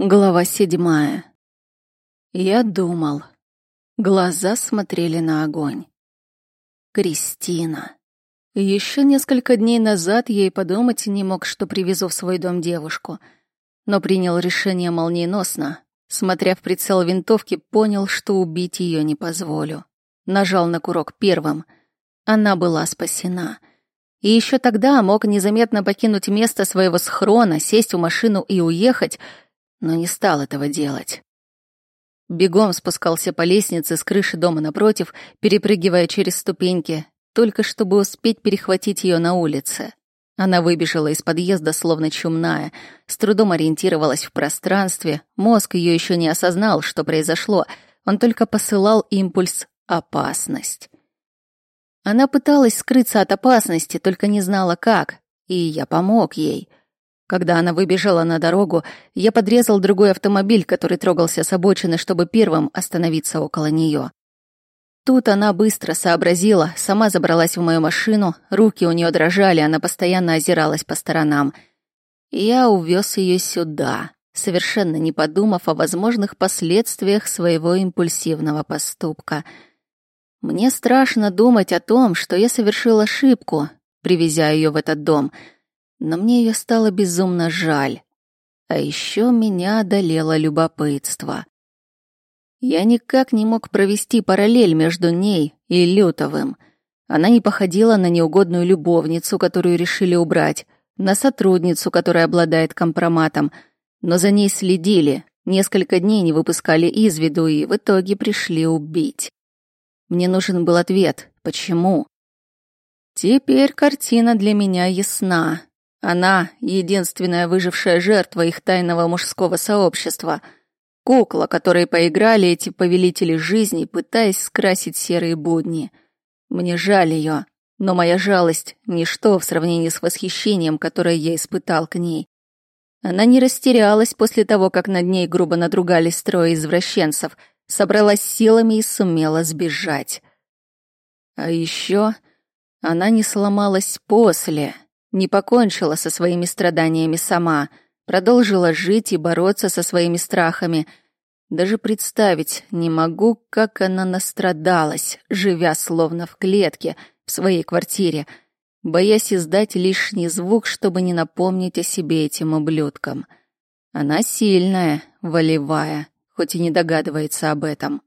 Глава седьмая. Я думал. Глаза смотрели на огонь. Кристина. Еще несколько дней назад я и подумать не мог, что привезу в свой дом девушку. Но принял решение молниеносно. Смотря в прицел винтовки, понял, что убить ее не позволю. Нажал на курок первым. Она была спасена. И еще тогда мог незаметно покинуть место своего схрона, сесть в машину и уехать — но не стал этого делать. Бегом спускался по лестнице с крыши дома напротив, перепрыгивая через ступеньки, только чтобы успеть перехватить ее на улице. Она выбежала из подъезда, словно чумная, с трудом ориентировалась в пространстве, мозг ее еще не осознал, что произошло, он только посылал импульс «опасность». Она пыталась скрыться от опасности, только не знала как, и я помог ей — когда она выбежала на дорогу, я подрезал другой автомобиль, который трогался с обочины, чтобы первым остановиться около нее. Тут она быстро сообразила, сама забралась в мою машину, руки у нее дрожали, она постоянно озиралась по сторонам. Я увез ее сюда, совершенно не подумав о возможных последствиях своего импульсивного поступка. Мне страшно думать о том, что я совершил ошибку, привезя ее в этот дом — но мне ее стало безумно жаль. А еще меня одолело любопытство. Я никак не мог провести параллель между ней и Лютовым. Она не походила на неугодную любовницу, которую решили убрать, на сотрудницу, которая обладает компроматом, но за ней следили, несколько дней не выпускали из виду и в итоге пришли убить. Мне нужен был ответ, почему. Теперь картина для меня ясна. Она — единственная выжившая жертва их тайного мужского сообщества. Кукла, которой поиграли эти повелители жизни, пытаясь скрасить серые будни. Мне жаль ее, но моя жалость — ничто в сравнении с восхищением, которое я испытал к ней. Она не растерялась после того, как над ней грубо надругались трое извращенцев, собралась силами и сумела сбежать. А еще она не сломалась после — не покончила со своими страданиями сама, продолжила жить и бороться со своими страхами. Даже представить не могу, как она настрадалась, живя словно в клетке в своей квартире, боясь издать лишний звук, чтобы не напомнить о себе этим ублюдкам. Она сильная, волевая, хоть и не догадывается об этом.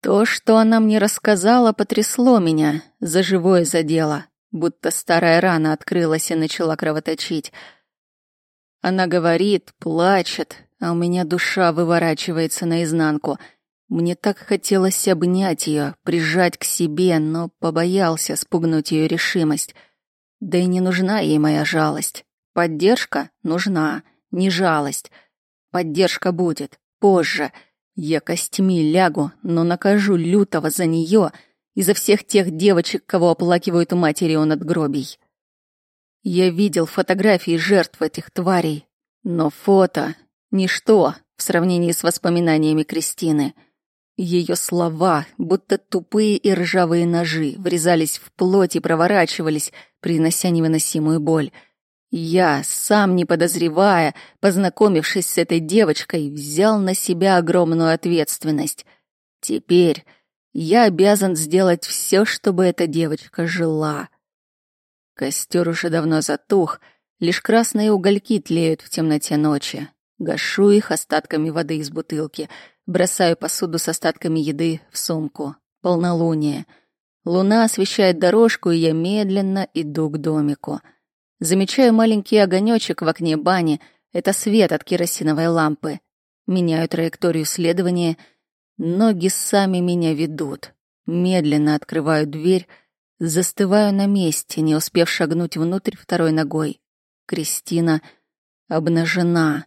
То, что она мне рассказала, потрясло меня, за живое задело будто старая рана открылась и начала кровоточить. Она говорит, плачет, а у меня душа выворачивается наизнанку. Мне так хотелось обнять ее, прижать к себе, но побоялся спугнуть ее решимость. Да и не нужна ей моя жалость. Поддержка нужна, не жалость. Поддержка будет, позже. Я костьми лягу, но накажу лютого за нее — изо всех тех девочек, кого оплакивают у матери он от гробий. Я видел фотографии жертв этих тварей, но фото — ничто в сравнении с воспоминаниями Кристины. Ее слова, будто тупые и ржавые ножи, врезались в плоть и проворачивались, принося невыносимую боль. Я, сам не подозревая, познакомившись с этой девочкой, взял на себя огромную ответственность. Теперь я обязан сделать все, чтобы эта девочка жила. Костер уже давно затух, лишь красные угольки тлеют в темноте ночи. Гашу их остатками воды из бутылки, бросаю посуду с остатками еды в сумку. Полнолуние. Луна освещает дорожку, и я медленно иду к домику. Замечаю маленький огонечек в окне бани. Это свет от керосиновой лампы. Меняю траекторию следования — Ноги сами меня ведут. Медленно открываю дверь, застываю на месте, не успев шагнуть внутрь второй ногой. Кристина обнажена.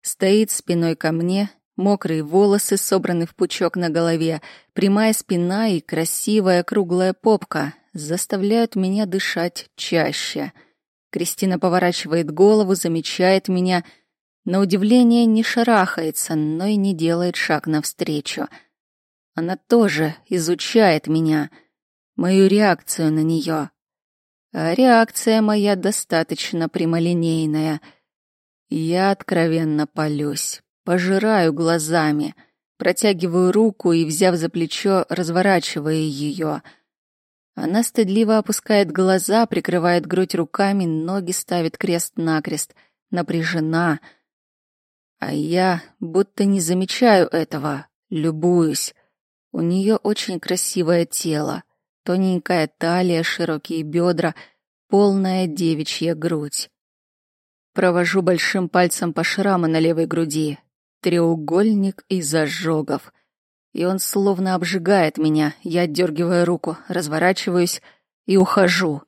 Стоит спиной ко мне, мокрые волосы собраны в пучок на голове, прямая спина и красивая круглая попка заставляют меня дышать чаще. Кристина поворачивает голову, замечает меня — на удивление не шарахается, но и не делает шаг навстречу. Она тоже изучает меня, мою реакцию на нее. А реакция моя достаточно прямолинейная. Я откровенно полюсь, пожираю глазами, протягиваю руку и, взяв за плечо, разворачиваю ее. Она стыдливо опускает глаза, прикрывает грудь руками, ноги ставит крест-накрест, напряжена. А я будто не замечаю этого, любуюсь. У нее очень красивое тело, тоненькая талия, широкие бедра, полная девичья грудь. Провожу большим пальцем по шраму на левой груди. Треугольник из ожогов. И он словно обжигает меня. Я отдергиваю руку, разворачиваюсь и ухожу.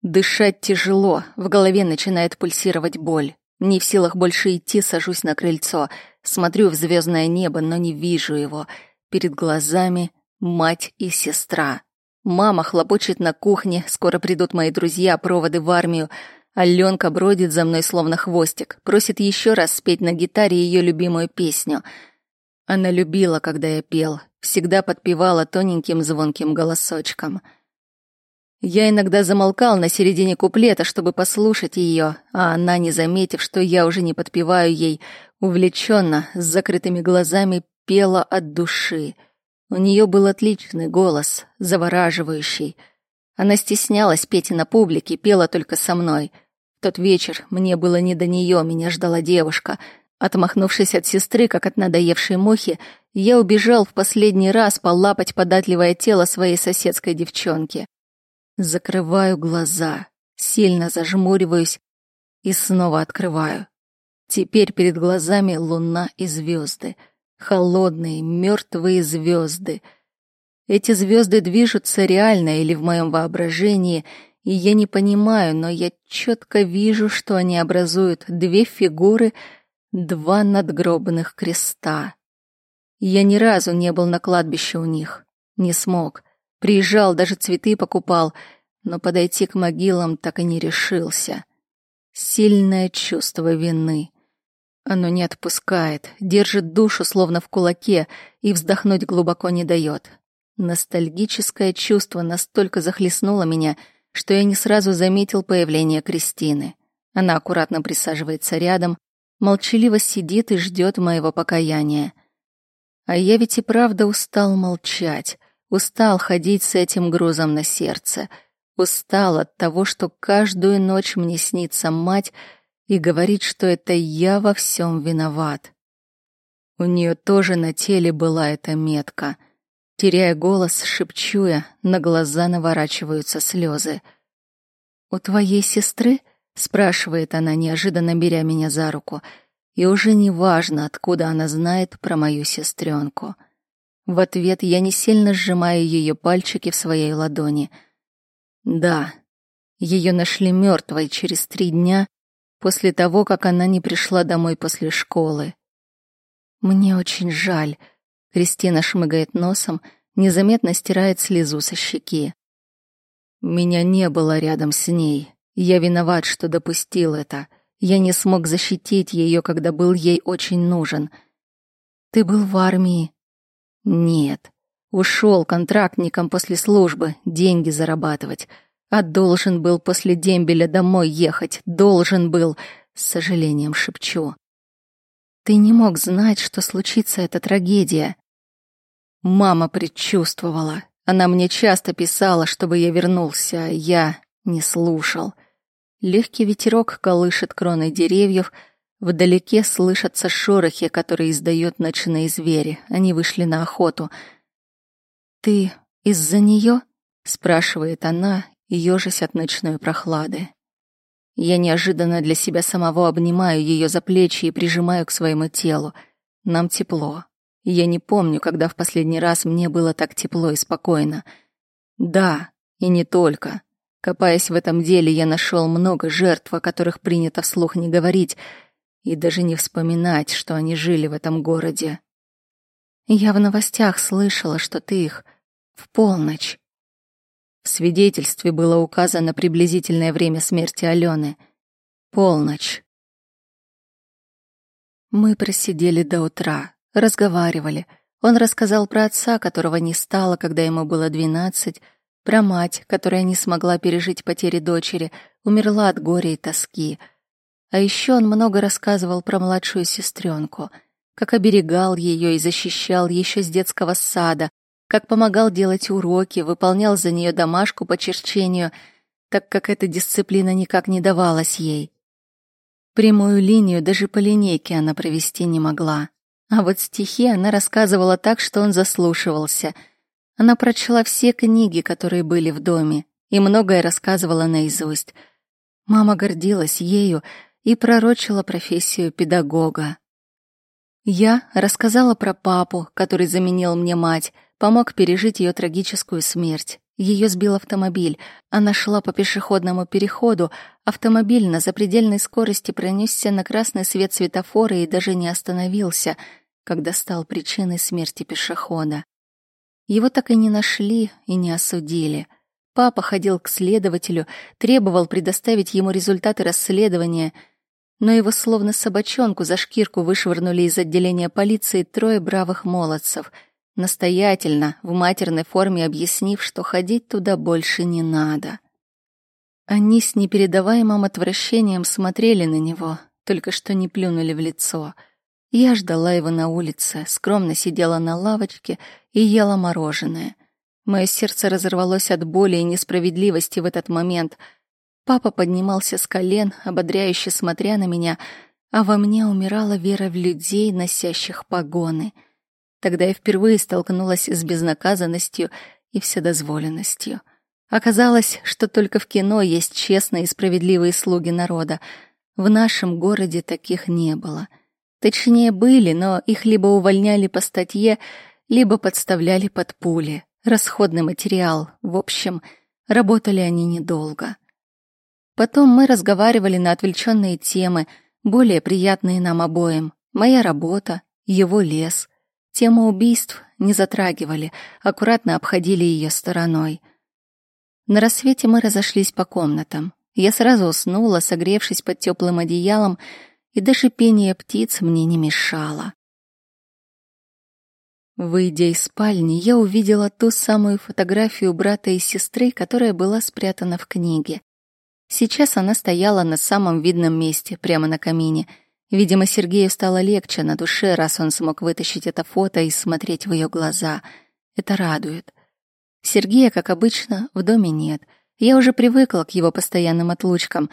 Дышать тяжело, в голове начинает пульсировать боль. Не в силах больше идти, сажусь на крыльцо, смотрю в звездное небо, но не вижу его. Перед глазами мать и сестра. Мама хлопочет на кухне, скоро придут мои друзья, проводы в армию. Аленка бродит за мной словно хвостик, просит еще раз спеть на гитаре ее любимую песню. Она любила, когда я пел, всегда подпевала тоненьким звонким голосочком. Я иногда замолкал на середине куплета, чтобы послушать ее, а она, не заметив, что я уже не подпеваю ей, увлеченно, с закрытыми глазами пела от души. У нее был отличный голос, завораживающий. Она стеснялась петь на публике, пела только со мной — тот вечер мне было не до нее, меня ждала девушка. Отмахнувшись от сестры, как от надоевшей мухи, я убежал в последний раз полапать податливое тело своей соседской девчонки. Закрываю глаза, сильно зажмуриваюсь и снова открываю. Теперь перед глазами луна и звезды, холодные, мертвые звезды. Эти звезды движутся реально или в моем воображении — и я не понимаю, но я четко вижу, что они образуют две фигуры, два надгробных креста. Я ни разу не был на кладбище у них, не смог. Приезжал, даже цветы покупал, но подойти к могилам так и не решился. Сильное чувство вины. Оно не отпускает, держит душу словно в кулаке и вздохнуть глубоко не дает. Ностальгическое чувство настолько захлестнуло меня — что я не сразу заметил появление Кристины. Она аккуратно присаживается рядом, молчаливо сидит и ждет моего покаяния. А я ведь и правда устал молчать, устал ходить с этим грузом на сердце, устал от того, что каждую ночь мне снится мать и говорит, что это я во всем виноват. У нее тоже на теле была эта метка — Теряя голос, шепчу я, на глаза наворачиваются слезы. «У твоей сестры?» — спрашивает она, неожиданно беря меня за руку. И уже не важно, откуда она знает про мою сестренку. В ответ я не сильно сжимаю ее пальчики в своей ладони. Да, ее нашли мертвой через три дня после того, как она не пришла домой после школы. Мне очень жаль — Кристина шмыгает носом, незаметно стирает слезу со щеки. Меня не было рядом с ней. Я виноват, что допустил это. Я не смог защитить ее, когда был ей очень нужен. Ты был в армии? Нет. Ушел контрактником после службы, деньги зарабатывать. А должен был после дембеля домой ехать. Должен был. С сожалением шепчу. Ты не мог знать, что случится эта трагедия. Мама предчувствовала. Она мне часто писала, чтобы я вернулся, а я не слушал. Легкий ветерок колышет кроны деревьев, вдалеке слышатся шорохи, которые издают ночные звери. Они вышли на охоту. «Ты из-за нее?» — спрашивает она, ежась от ночной прохлады. Я неожиданно для себя самого обнимаю ее за плечи и прижимаю к своему телу. Нам тепло. Я не помню, когда в последний раз мне было так тепло и спокойно. Да, и не только. Копаясь в этом деле, я нашел много жертв, о которых принято вслух не говорить и даже не вспоминать, что они жили в этом городе. Я в новостях слышала, что ты их в полночь. В свидетельстве было указано приблизительное время смерти Алены. Полночь. Мы просидели до утра. Разговаривали. Он рассказал про отца, которого не стало, когда ему было двенадцать, про мать, которая не смогла пережить потери дочери, умерла от горя и тоски. А еще он много рассказывал про младшую сестренку, как оберегал ее и защищал еще с детского сада, как помогал делать уроки, выполнял за нее домашку по черчению, так как эта дисциплина никак не давалась ей. Прямую линию даже по линейке она провести не могла. А вот стихи она рассказывала так, что он заслушивался. Она прочла все книги, которые были в доме, и многое рассказывала наизусть. Мама гордилась ею и пророчила профессию педагога. Я рассказала про папу, который заменил мне мать, помог пережить ее трагическую смерть. Ее сбил автомобиль. Она шла по пешеходному переходу. Автомобиль на запредельной скорости пронесся на красный свет светофора и даже не остановился, когда стал причиной смерти пешехода. Его так и не нашли и не осудили. Папа ходил к следователю, требовал предоставить ему результаты расследования — но его словно собачонку за шкирку вышвырнули из отделения полиции трое бравых молодцев, настоятельно, в матерной форме объяснив, что ходить туда больше не надо. Они с непередаваемым отвращением смотрели на него, только что не плюнули в лицо. Я ждала его на улице, скромно сидела на лавочке и ела мороженое. Мое сердце разорвалось от боли и несправедливости в этот момент — Папа поднимался с колен, ободряюще смотря на меня, а во мне умирала вера в людей, носящих погоны. Тогда я впервые столкнулась с безнаказанностью и вседозволенностью. Оказалось, что только в кино есть честные и справедливые слуги народа. В нашем городе таких не было. Точнее, были, но их либо увольняли по статье, либо подставляли под пули. Расходный материал. В общем, работали они недолго. Потом мы разговаривали на отвлеченные темы, более приятные нам обоим. Моя работа, его лес. Тему убийств не затрагивали, аккуратно обходили ее стороной. На рассвете мы разошлись по комнатам. Я сразу уснула, согревшись под теплым одеялом, и даже пение птиц мне не мешало. Выйдя из спальни, я увидела ту самую фотографию брата и сестры, которая была спрятана в книге. Сейчас она стояла на самом видном месте, прямо на камине. Видимо, Сергею стало легче на душе, раз он смог вытащить это фото и смотреть в ее глаза. Это радует. Сергея, как обычно, в доме нет. Я уже привыкла к его постоянным отлучкам.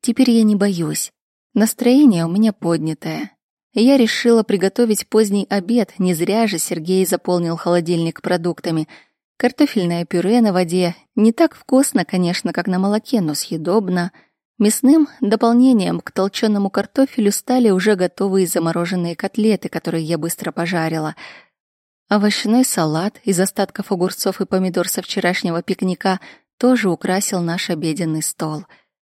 Теперь я не боюсь. Настроение у меня поднятое. Я решила приготовить поздний обед, не зря же Сергей заполнил холодильник продуктами — Картофельное пюре на воде не так вкусно, конечно, как на молоке, но съедобно. Мясным дополнением к толченому картофелю стали уже готовые замороженные котлеты, которые я быстро пожарила. Овощной салат из остатков огурцов и помидор со вчерашнего пикника тоже украсил наш обеденный стол.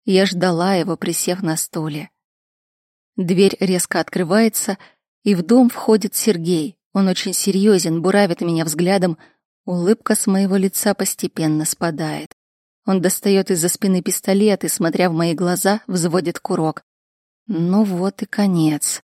Я ждала его, присев на стуле. Дверь резко открывается, и в дом входит Сергей. Он очень серьезен, буравит меня взглядом, Улыбка с моего лица постепенно спадает. Он достает из-за спины пистолет и, смотря в мои глаза, взводит курок. Ну вот и конец.